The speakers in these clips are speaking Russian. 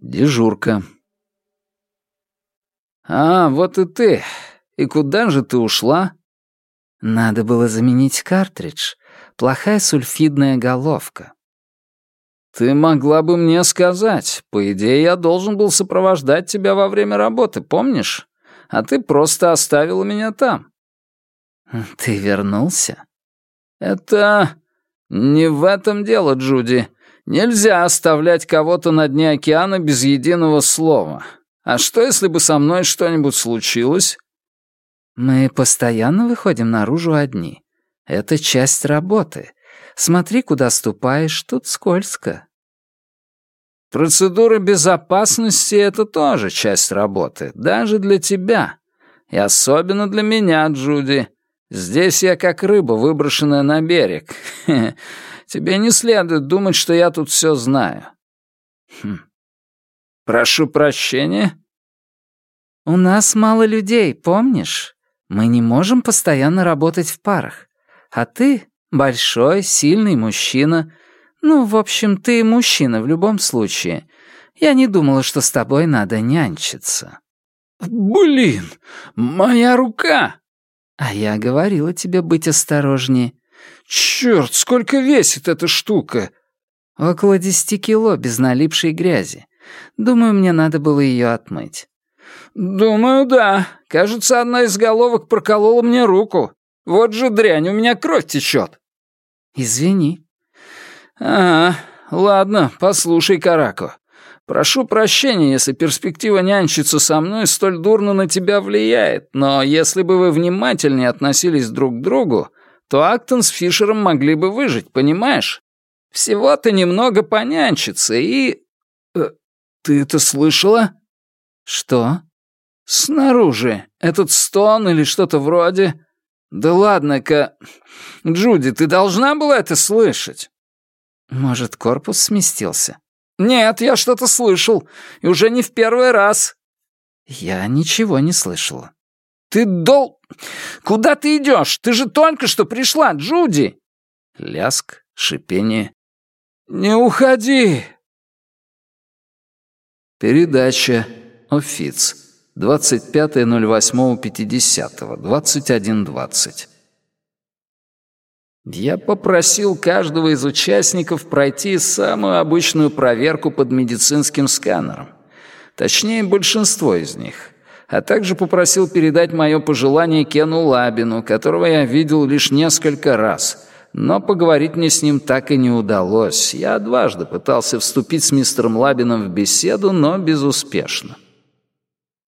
Дежурка. «А, вот и ты. И куда же ты ушла?» «Надо было заменить картридж. Плохая сульфидная головка». «Ты могла бы мне сказать. По идее, я должен был сопровождать тебя во время работы, помнишь? А ты просто оставила меня там». «Ты вернулся?» «Это... не в этом дело, Джуди. Нельзя оставлять кого-то на дне океана без единого слова. А что, если бы со мной что-нибудь случилось?» «Мы постоянно выходим наружу одни. Это часть работы. Смотри, куда ступаешь, тут скользко». «Процедура безопасности — это тоже часть работы, даже для тебя. И особенно для меня, Джуди. Здесь я как рыба, выброшенная на берег. Тебе не следует думать, что я тут все знаю. Хм. Прошу прощения. У нас мало людей, помнишь? Мы не можем постоянно работать в парах. А ты большой, сильный мужчина. Ну, в общем, ты мужчина в любом случае. Я не думала, что с тобой надо нянчиться. Блин, моя рука! А я говорила тебе быть осторожнее. «Черт, сколько весит эта штука?» «Около десяти кило без налипшей грязи. Думаю, мне надо было ее отмыть». «Думаю, да. Кажется, одна из головок проколола мне руку. Вот же дрянь, у меня кровь течет». «Извини». «Ага, ладно, послушай, Карако. Прошу прощения, если перспектива нянчиться со мной столь дурно на тебя влияет, но если бы вы внимательнее относились друг к другу, то Актон с Фишером могли бы выжить, понимаешь? Всего-то немного понянчиться и... Э, ты это слышала? Что? Снаружи. Этот стон или что-то вроде... Да ладно-ка... Джуди, ты должна была это слышать. Может, корпус сместился? Нет, я что-то слышал. И уже не в первый раз. Я ничего не слышала. «Ты дол... Куда ты идешь? Ты же только что пришла, Джуди!» Ляск, шипение. «Не уходи!» Передача. Офиц. 25.08.50. 21.20. Я попросил каждого из участников пройти самую обычную проверку под медицинским сканером. Точнее, большинство из них а также попросил передать мое пожелание Кену Лабину, которого я видел лишь несколько раз. Но поговорить мне с ним так и не удалось. Я дважды пытался вступить с мистером Лабином в беседу, но безуспешно.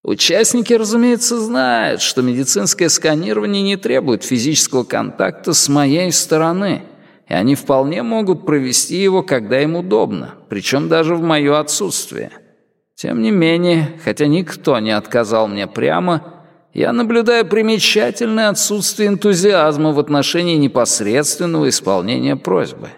Участники, разумеется, знают, что медицинское сканирование не требует физического контакта с моей стороны, и они вполне могут провести его, когда им удобно, причем даже в мое отсутствие. Тем не менее, хотя никто не отказал мне прямо, я наблюдаю примечательное отсутствие энтузиазма в отношении непосредственного исполнения просьбы.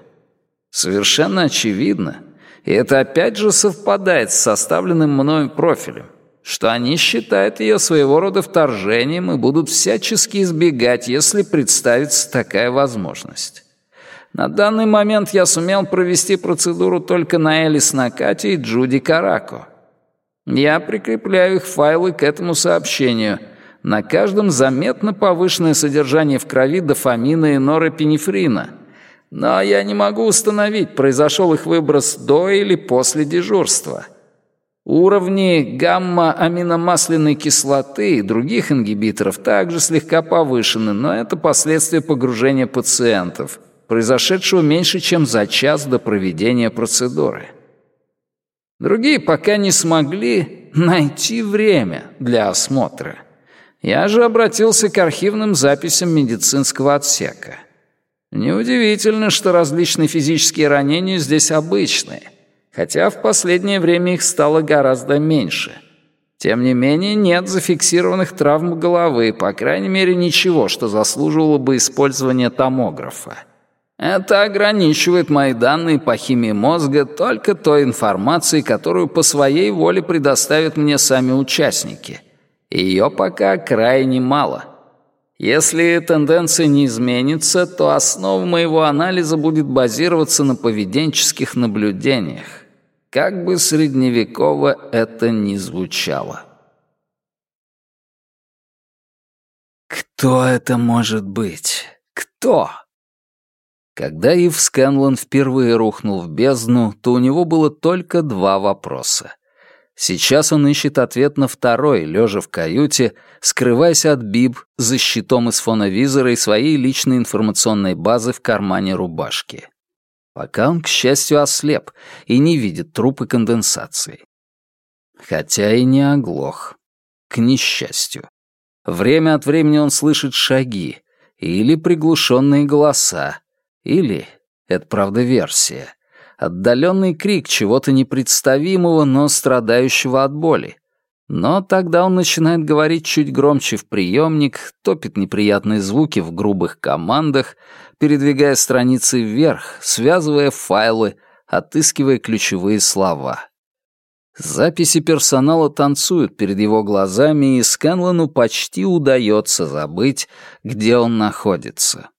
Совершенно очевидно, и это опять же совпадает с составленным мною профилем, что они считают ее своего рода вторжением и будут всячески избегать, если представится такая возможность. На данный момент я сумел провести процедуру только на Элис Накате и Джуди Карако — я прикрепляю их файлы к этому сообщению. На каждом заметно повышенное содержание в крови дофамина и норопинефрина. Но я не могу установить, произошел их выброс до или после дежурства. Уровни гамма-аминомасляной кислоты и других ингибиторов также слегка повышены, но это последствия погружения пациентов, произошедшего меньше, чем за час до проведения процедуры. Другие пока не смогли найти время для осмотра. Я же обратился к архивным записям медицинского отсека. Неудивительно, что различные физические ранения здесь обычные, хотя в последнее время их стало гораздо меньше. Тем не менее, нет зафиксированных травм головы, по крайней мере, ничего, что заслуживало бы использования томографа. Это ограничивает мои данные по химии мозга только той информацией, которую по своей воле предоставят мне сами участники. Ее пока крайне мало. Если тенденция не изменится, то основа моего анализа будет базироваться на поведенческих наблюдениях, как бы средневеково это ни звучало. Кто это может быть? Кто? Когда Ив Скэнлон впервые рухнул в бездну, то у него было только два вопроса. Сейчас он ищет ответ на второй, лежа в каюте, скрываясь от Биб за щитом из фоновизора и своей личной информационной базы в кармане рубашки. Пока он, к счастью, ослеп и не видит трупы конденсации. Хотя и не оглох. К несчастью. Время от времени он слышит шаги или приглушенные голоса, или, это правда версия, отдаленный крик чего-то непредставимого, но страдающего от боли. Но тогда он начинает говорить чуть громче в приемник, топит неприятные звуки в грубых командах, передвигая страницы вверх, связывая файлы, отыскивая ключевые слова. Записи персонала танцуют перед его глазами, и Скэнлону почти удается забыть, где он находится.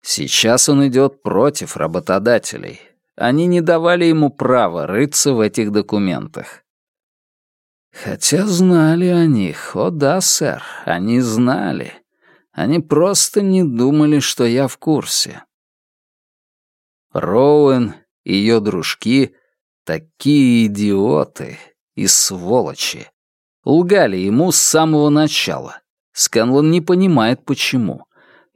Сейчас он идет против работодателей. Они не давали ему права рыться в этих документах. Хотя знали о них. О да, сэр, они знали. Они просто не думали, что я в курсе. Роуэн и ее дружки — такие идиоты и сволочи. Лгали ему с самого начала. Сканлон не понимает, почему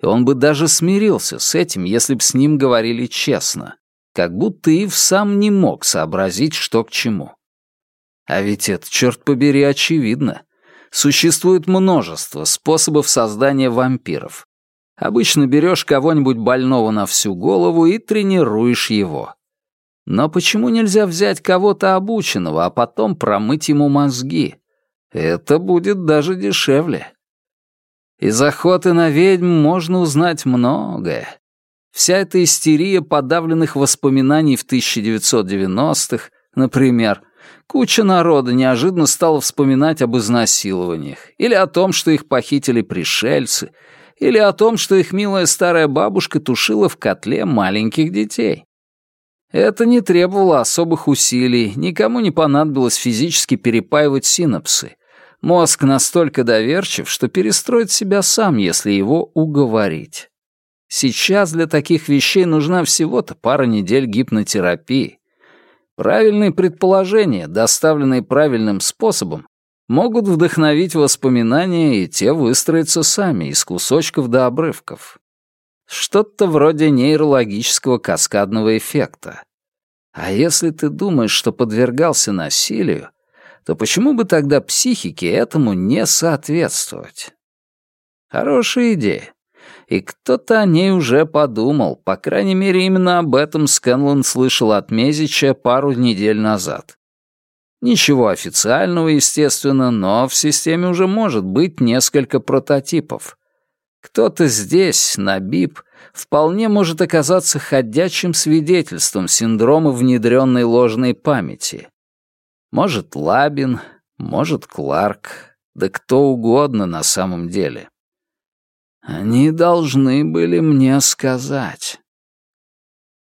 и он бы даже смирился с этим, если б с ним говорили честно, как будто Ив сам не мог сообразить, что к чему. А ведь это, черт побери, очевидно. Существует множество способов создания вампиров. Обычно берешь кого-нибудь больного на всю голову и тренируешь его. Но почему нельзя взять кого-то обученного, а потом промыть ему мозги? Это будет даже дешевле. Из охоты на ведьм можно узнать многое. Вся эта истерия подавленных воспоминаний в 1990-х, например, куча народа неожиданно стала вспоминать об изнасилованиях, или о том, что их похитили пришельцы, или о том, что их милая старая бабушка тушила в котле маленьких детей. Это не требовало особых усилий, никому не понадобилось физически перепаивать синапсы, Мозг настолько доверчив, что перестроит себя сам, если его уговорить. Сейчас для таких вещей нужна всего-то пара недель гипнотерапии. Правильные предположения, доставленные правильным способом, могут вдохновить воспоминания, и те выстроятся сами, из кусочков до обрывков. Что-то вроде нейрологического каскадного эффекта. А если ты думаешь, что подвергался насилию, то почему бы тогда психике этому не соответствовать? Хорошая идея. И кто-то о ней уже подумал, по крайней мере, именно об этом Скэнлон слышал от Мезича пару недель назад. Ничего официального, естественно, но в системе уже может быть несколько прототипов. Кто-то здесь, на БИП, вполне может оказаться ходячим свидетельством синдрома внедренной ложной памяти. Может, Лабин, может, Кларк, да кто угодно на самом деле. Они должны были мне сказать.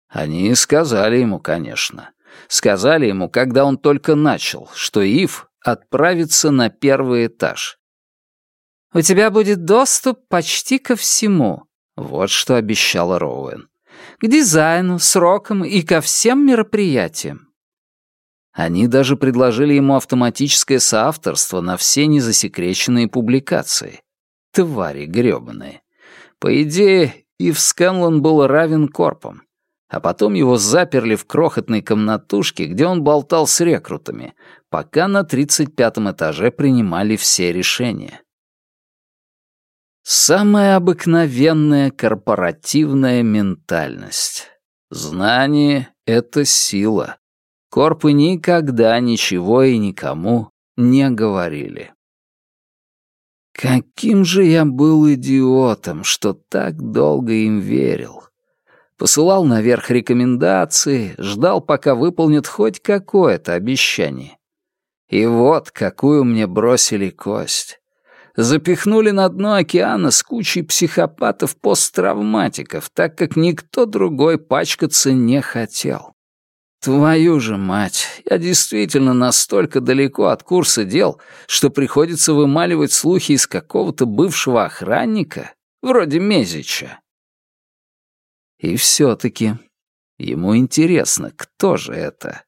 Они сказали ему, конечно. Сказали ему, когда он только начал, что Ив отправится на первый этаж. «У тебя будет доступ почти ко всему», — вот что обещала Роуэн. «К дизайну, срокам и ко всем мероприятиям. Они даже предложили ему автоматическое соавторство на все незасекреченные публикации. Твари грёбаные. По идее, Ив Скэнлон был равен корпам. А потом его заперли в крохотной комнатушке, где он болтал с рекрутами, пока на 35-м этаже принимали все решения. Самая обыкновенная корпоративная ментальность. Знание — это сила. Корпы никогда ничего и никому не говорили. Каким же я был идиотом, что так долго им верил. Посылал наверх рекомендации, ждал, пока выполнят хоть какое-то обещание. И вот какую мне бросили кость. Запихнули на дно океана с кучей психопатов-посттравматиков, так как никто другой пачкаться не хотел. Твою же мать, я действительно настолько далеко от курса дел, что приходится вымаливать слухи из какого-то бывшего охранника, вроде Мезича. И все-таки ему интересно, кто же это?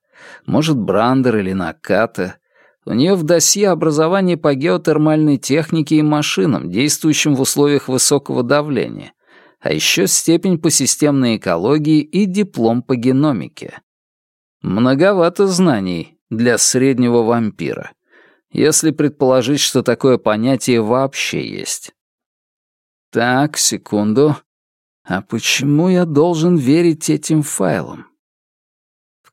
Может, Брандер или Наката? У нее в досье образование по геотермальной технике и машинам, действующим в условиях высокого давления, а еще степень по системной экологии и диплом по геномике. Многовато знаний для среднего вампира, если предположить, что такое понятие вообще есть. Так, секунду. А почему я должен верить этим файлам?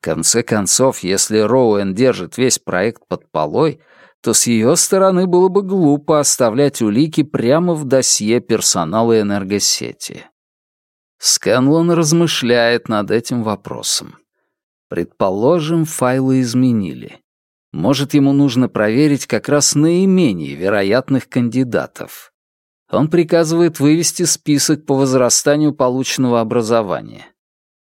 конце концов, если Роуэн держит весь проект под полой, то с ее стороны было бы глупо оставлять улики прямо в досье персонала энергосети. Скэнлон размышляет над этим вопросом. Предположим, файлы изменили. Может, ему нужно проверить как раз наименее вероятных кандидатов. Он приказывает вывести список по возрастанию полученного образования.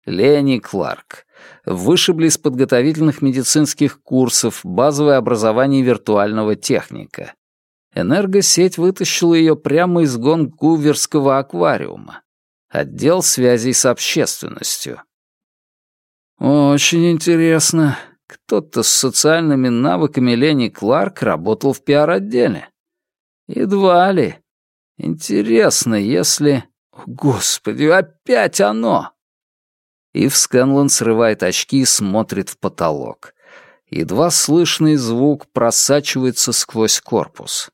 Лени Кларк, вышибли с подготовительных медицинских курсов базовое образование виртуального техника. Энергосеть вытащила ее прямо из Гонгуверского аквариума. Отдел связей с общественностью. Очень интересно. Кто-то с социальными навыками Лени Кларк работал в пиар-отделе. Едва ли. Интересно, если... Господи, опять оно! Ив Скэнлон срывает очки и смотрит в потолок. Едва слышный звук просачивается сквозь корпус.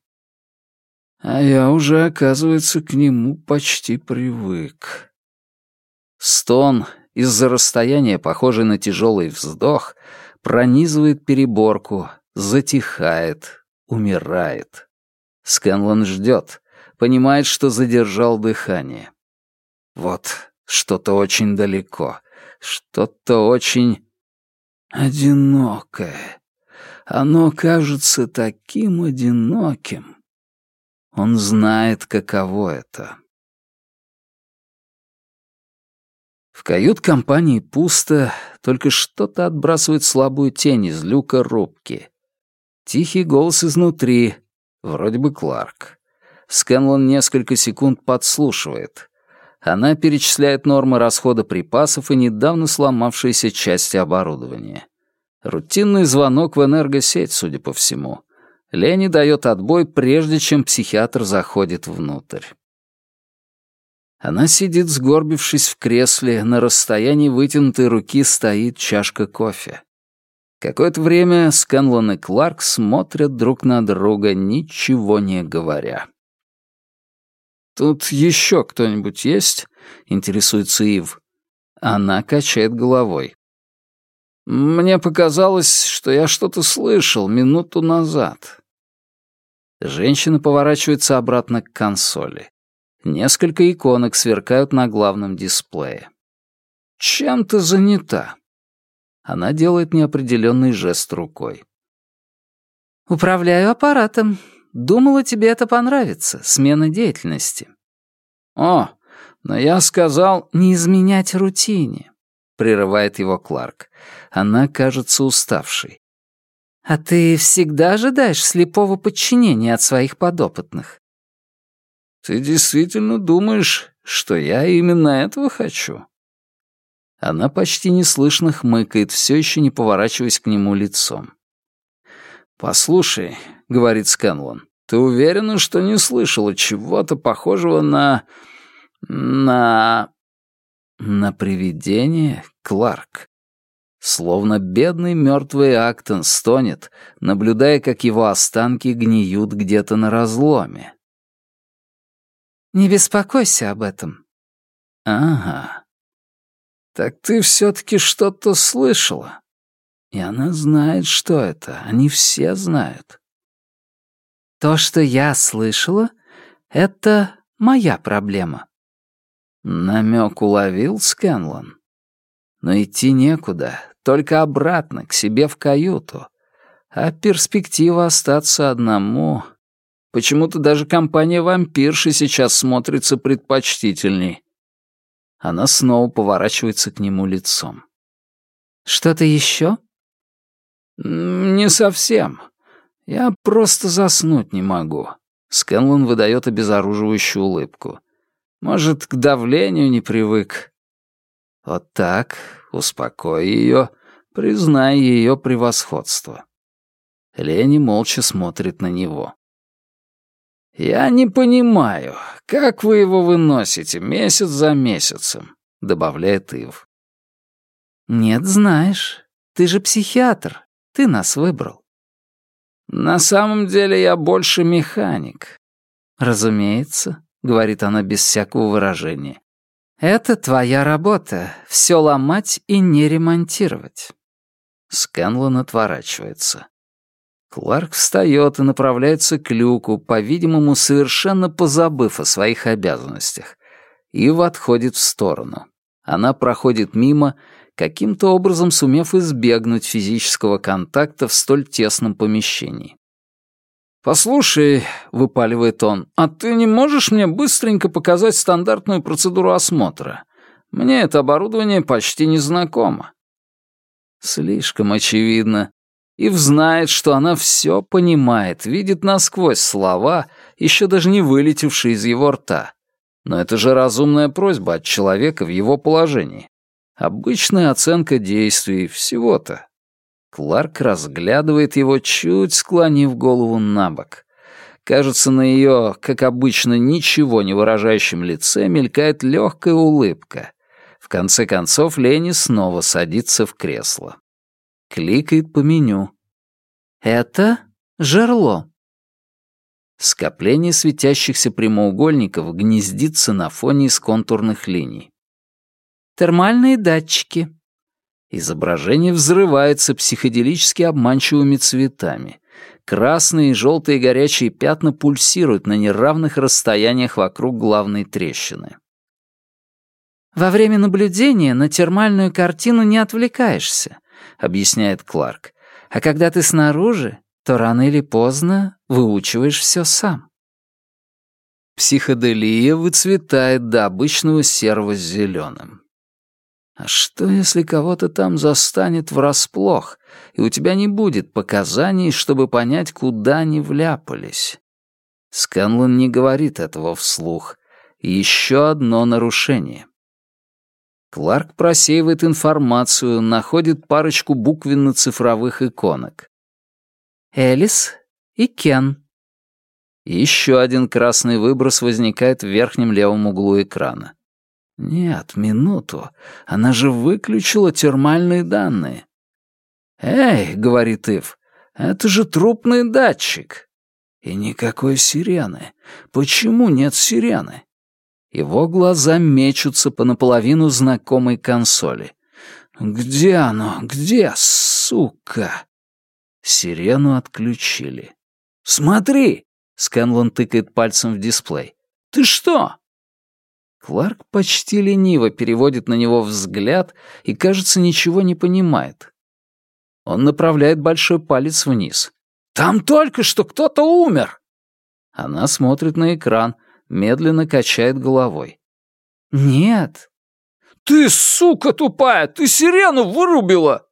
А я уже, оказывается, к нему почти привык. Стон, из-за расстояния похожий на тяжелый вздох, пронизывает переборку, затихает, умирает. Скэнлон ждет, понимает, что задержал дыхание. Вот, что-то очень далеко — что-то очень одинокое. Оно кажется таким одиноким. Он знает, каково это. В кают-компании пусто, только что-то отбрасывает слабую тень из люка рубки. Тихий голос изнутри, вроде бы Кларк. Скэнлон несколько секунд подслушивает. Она перечисляет нормы расхода припасов и недавно сломавшиеся части оборудования. Рутинный звонок в энергосеть, судя по всему. Лени дает отбой, прежде чем психиатр заходит внутрь. Она сидит, сгорбившись в кресле, на расстоянии вытянутой руки стоит чашка кофе. Какое-то время Скэнлон и Кларк смотрят друг на друга, ничего не говоря. «Тут еще кто-нибудь есть?» — интересуется Ив. Она качает головой. «Мне показалось, что я что-то слышал минуту назад». Женщина поворачивается обратно к консоли. Несколько иконок сверкают на главном дисплее. «Чем ты занята?» Она делает неопределенный жест рукой. «Управляю аппаратом. Думала, тебе это понравится, смена деятельности». «О, но я сказал...» «Не изменять рутине», — прерывает его Кларк. Она кажется уставшей. «А ты всегда ожидаешь слепого подчинения от своих подопытных?» «Ты действительно думаешь, что я именно этого хочу?» Она почти неслышно хмыкает, все еще не поворачиваясь к нему лицом. «Послушай», — говорит Скэнлон, — «ты уверена, что не слышала чего-то похожего на... на...» «На привидение, Кларк?» Словно бедный мертвый Актон стонет, наблюдая, как его останки гниют где-то на разломе. «Не беспокойся об этом». «Ага. Так ты все-таки что-то слышала?» И она знает, что это. Они все знают. То, что я слышала, это моя проблема. Намек уловил Скэнлон. Но идти некуда, только обратно, к себе в каюту. А перспектива остаться одному Почему-то даже компания вампирши сейчас смотрится предпочтительней. Она снова поворачивается к нему лицом. «Что-то еще?» «Не совсем. Я просто заснуть не могу». Скэнлон выдает обезоруживающую улыбку. «Может, к давлению не привык?» «Вот так, успокой ее, признай ее превосходство». Лени молча смотрит на него. «Я не понимаю, как вы его выносите месяц за месяцем», — добавляет Ив. «Нет, знаешь, ты же психиатр, ты нас выбрал». «На самом деле я больше механик». «Разумеется», — говорит она без всякого выражения. «Это твоя работа — все ломать и не ремонтировать». Сканлон отворачивается. Кларк встает и направляется к люку, по-видимому, совершенно позабыв о своих обязанностях. Ива отходит в сторону. Она проходит мимо, каким-то образом сумев избегнуть физического контакта в столь тесном помещении. «Послушай», — выпаливает он, — «а ты не можешь мне быстренько показать стандартную процедуру осмотра? Мне это оборудование почти не знакомо». Слишком очевидно. Ив знает, что она все понимает, видит насквозь слова, еще даже не вылетевшие из его рта. Но это же разумная просьба от человека в его положении. Обычная оценка действий, всего-то. Кларк разглядывает его, чуть склонив голову на бок. Кажется, на ее, как обычно, ничего не выражающем лице мелькает легкая улыбка. В конце концов, Лени снова садится в кресло. Кликает по меню. «Это жерло». Скопление светящихся прямоугольников гнездится на фоне из контурных линий. «Термальные датчики». Изображение взрывается психоделически обманчивыми цветами. Красные и желтые горячие пятна пульсируют на неравных расстояниях вокруг главной трещины. «Во время наблюдения на термальную картину не отвлекаешься объясняет Кларк. «А когда ты снаружи, то рано или поздно выучиваешь все сам». Психоделия выцветает до обычного серого с зеленым. А что, если кого-то там застанет врасплох, и у тебя не будет показаний, чтобы понять, куда они вляпались? Сканлон не говорит этого вслух. Еще одно нарушение. Кларк просеивает информацию, находит парочку буквенно-цифровых иконок. Элис и Кен. Еще один красный выброс возникает в верхнем левом углу экрана. Нет, минуту. Она же выключила термальные данные. «Эй», — говорит Ив, — «это же трупный датчик». И никакой сирены. Почему нет сирены? Его глаза мечутся по наполовину знакомой консоли. «Где оно? Где, сука?» Сирену отключили. «Смотри!» — Скэнлон тыкает пальцем в дисплей. «Ты что?» Кларк почти лениво переводит на него взгляд и, кажется, ничего не понимает. Он направляет большой палец вниз. «Там только что кто-то умер!» Она смотрит на экран, медленно качает головой. «Нет». «Ты, сука тупая, ты сирену вырубила!»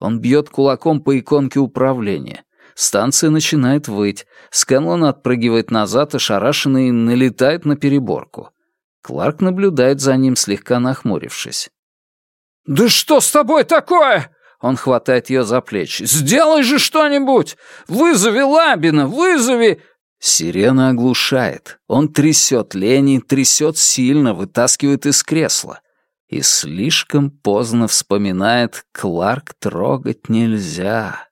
Он бьет кулаком по иконке управления. Станция начинает выть. Скэнлон отпрыгивает назад, ошарашенный, налетает на переборку. Кларк наблюдает за ним, слегка нахмурившись. «Да что с тобой такое?» Он хватает ее за плечи. «Сделай же что-нибудь! Вызови Лабина! Вызови!» Сирена оглушает. Он трясет Лени, трясет сильно, вытаскивает из кресла. И слишком поздно вспоминает, Кларк трогать нельзя.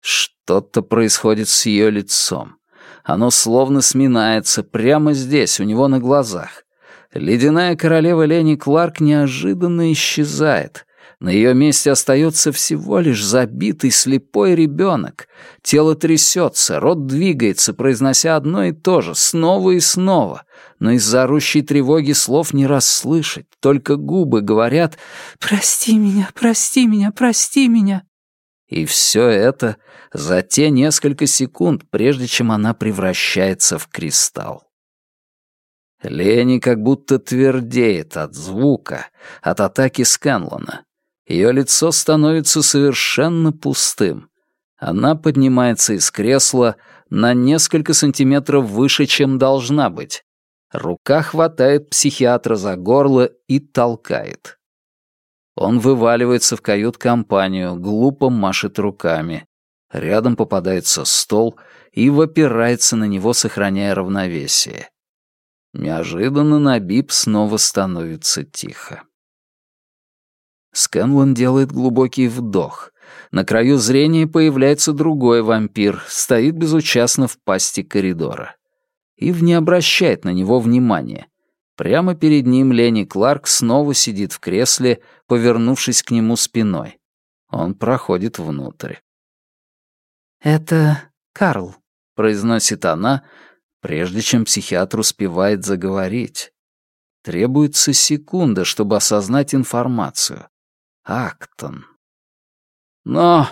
Что-то происходит с ее лицом. Оно словно сминается прямо здесь, у него на глазах. Ледяная королева Лени Кларк неожиданно исчезает. На ее месте остается всего лишь забитый слепой ребенок. Тело трясется, рот двигается, произнося одно и то же, снова и снова. Но из-за орущей тревоги слов не расслышать, только губы говорят «Прости меня, прости меня, прости меня». И все это за те несколько секунд, прежде чем она превращается в кристалл. Лени как будто твердеет от звука, от атаки Сканлона. Ее лицо становится совершенно пустым. Она поднимается из кресла на несколько сантиметров выше, чем должна быть. Рука хватает психиатра за горло и толкает. Он вываливается в кают-компанию, глупо машет руками. Рядом попадается стол и выпирается на него, сохраняя равновесие. Неожиданно на бип снова становится тихо. Скэнлон делает глубокий вдох. На краю зрения появляется другой вампир, стоит безучастно в пасти коридора. Ив не обращает на него внимания. Прямо перед ним Лени Кларк снова сидит в кресле, повернувшись к нему спиной. Он проходит внутрь. «Это Карл», — произносит она, прежде чем психиатр успевает заговорить. Требуется секунда, чтобы осознать информацию. Актон. Но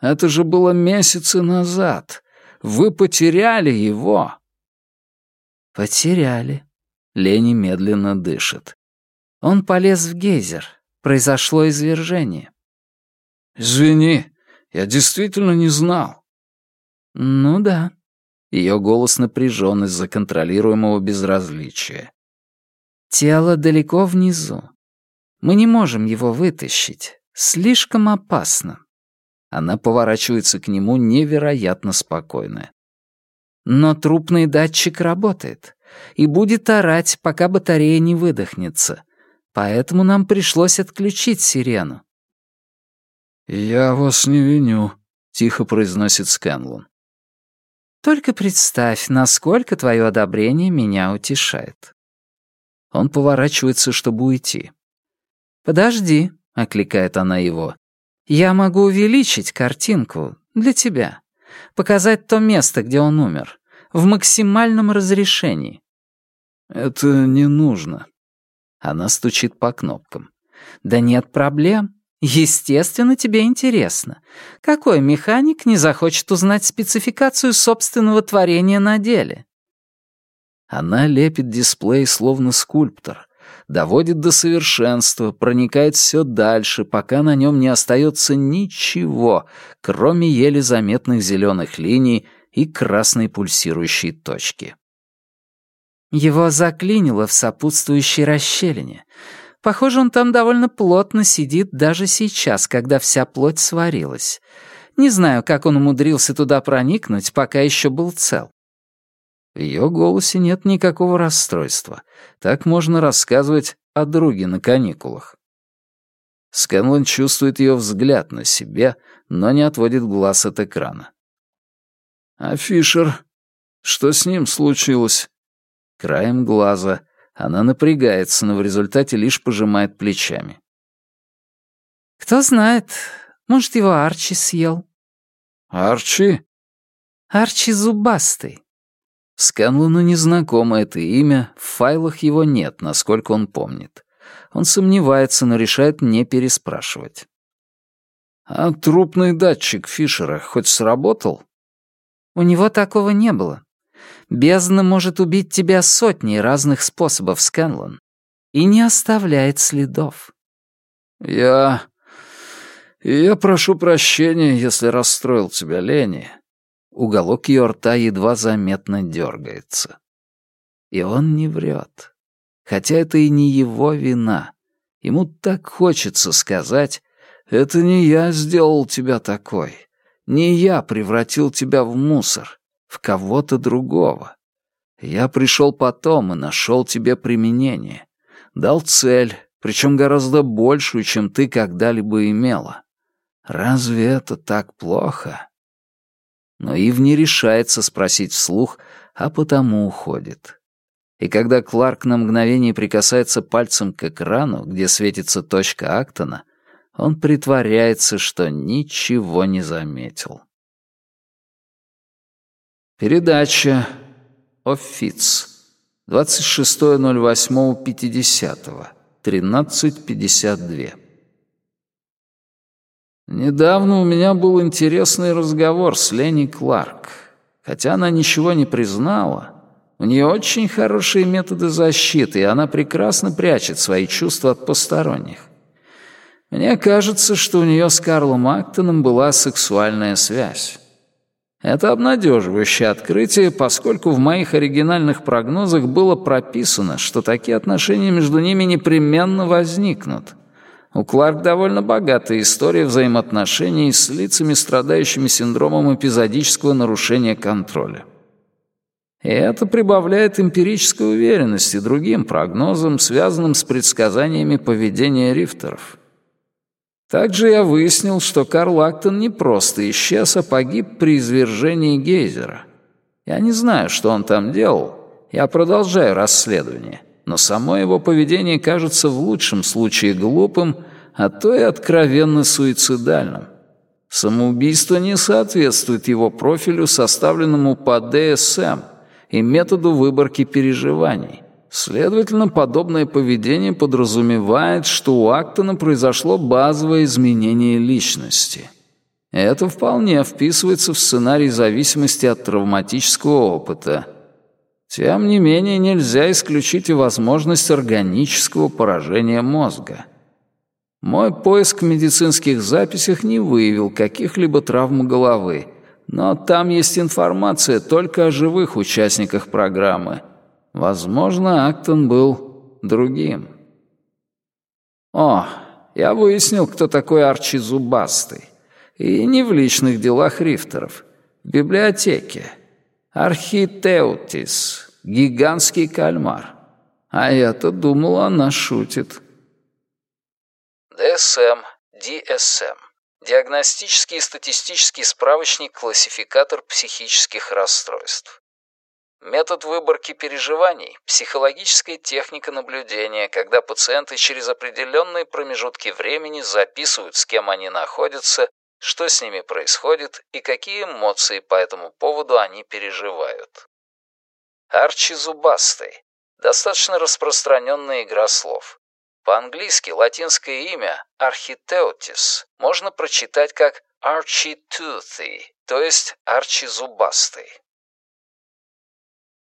это же было месяцы назад. Вы потеряли его. Потеряли. Лени медленно дышит. Он полез в гейзер. Произошло извержение. Извини, я действительно не знал. Ну да. Ее голос напряжен из-за контролируемого безразличия. Тело далеко внизу. Мы не можем его вытащить. Слишком опасно. Она поворачивается к нему невероятно спокойная. Но трупный датчик работает и будет орать, пока батарея не выдохнется. Поэтому нам пришлось отключить сирену. «Я вас не виню», — тихо произносит Скэнлон. Только представь, насколько твое одобрение меня утешает. Он поворачивается, чтобы уйти. «Подожди», — окликает она его. «Я могу увеличить картинку для тебя, показать то место, где он умер, в максимальном разрешении». «Это не нужно». Она стучит по кнопкам. «Да нет проблем. Естественно, тебе интересно. Какой механик не захочет узнать спецификацию собственного творения на деле? Она лепит дисплей словно скульптор, доводит до совершенства, проникает все дальше, пока на нем не остается ничего, кроме еле заметных зеленых линий и красной пульсирующей точки. Его заклинило в сопутствующей расщелине — Похоже, он там довольно плотно сидит даже сейчас, когда вся плоть сварилась. Не знаю, как он умудрился туда проникнуть, пока еще был цел. В ее голосе нет никакого расстройства. Так можно рассказывать о друге на каникулах. Скэнлон чувствует ее взгляд на себе, но не отводит глаз от экрана. «А Фишер? Что с ним случилось?» Краем глаза она напрягается, но в результате лишь пожимает плечами. «Кто знает, может, его Арчи съел». «Арчи?» «Арчи зубастый». Сканлону незнакомо это имя, в файлах его нет, насколько он помнит. Он сомневается, но решает не переспрашивать. «А трупный датчик Фишера хоть сработал?» «У него такого не было. Бездна может убить тебя сотней разных способов, Сканлон, и не оставляет следов. Я... Я прошу прощения, если расстроил тебя, Лени. Уголок ее рта едва заметно дергается. И он не врет. Хотя это и не его вина. Ему так хочется сказать, «Это не я сделал тебя такой. Не я превратил тебя в мусор в кого-то другого. Я пришел потом и нашел тебе применение. Дал цель, причем гораздо большую, чем ты когда-либо имела. Разве это так плохо? Но Ив не решается спросить вслух, а потому уходит. И когда Кларк на мгновение прикасается пальцем к экрану, где светится точка Актона, он притворяется, что ничего не заметил. Передача. Офиц. 26.08.50. 13.52. Недавно у меня был интересный разговор с Ленни Кларк. Хотя она ничего не признала, у нее очень хорошие методы защиты, и она прекрасно прячет свои чувства от посторонних. Мне кажется, что у нее с Карлом Актоном была сексуальная связь. Это обнадеживающее открытие, поскольку в моих оригинальных прогнозах было прописано, что такие отношения между ними непременно возникнут. У Кларк довольно богатая история взаимоотношений с лицами, страдающими синдромом эпизодического нарушения контроля. И это прибавляет эмпирической уверенности другим прогнозам, связанным с предсказаниями поведения рифтеров. Также я выяснил, что Карл Актон не просто исчез, а погиб при извержении гейзера. Я не знаю, что он там делал. Я продолжаю расследование. Но само его поведение кажется в лучшем случае глупым, а то и откровенно суицидальным. Самоубийство не соответствует его профилю, составленному по ДСМ и методу выборки переживаний. Следовательно, подобное поведение подразумевает, что у Актона произошло базовое изменение личности. Это вполне вписывается в сценарий зависимости от травматического опыта. Тем не менее, нельзя исключить и возможность органического поражения мозга. Мой поиск в медицинских записях не выявил каких-либо травм головы, но там есть информация только о живых участниках программы — Возможно, Актон был другим. О, я выяснил, кто такой Арчи Зубастый. И не в личных делах рифтеров. В библиотеке. Архитеутис. Гигантский кальмар. А я-то думал, она шутит. ДСМ, ДСМ. Диагностический и статистический справочник-классификатор психических расстройств. Метод выборки переживаний – психологическая техника наблюдения, когда пациенты через определенные промежутки времени записывают, с кем они находятся, что с ними происходит и какие эмоции по этому поводу они переживают. Арчи зубастый – достаточно распространенная игра слов. По-английски латинское имя Архитеутис можно прочитать как Archie Toothy, то есть Арчи зубастый.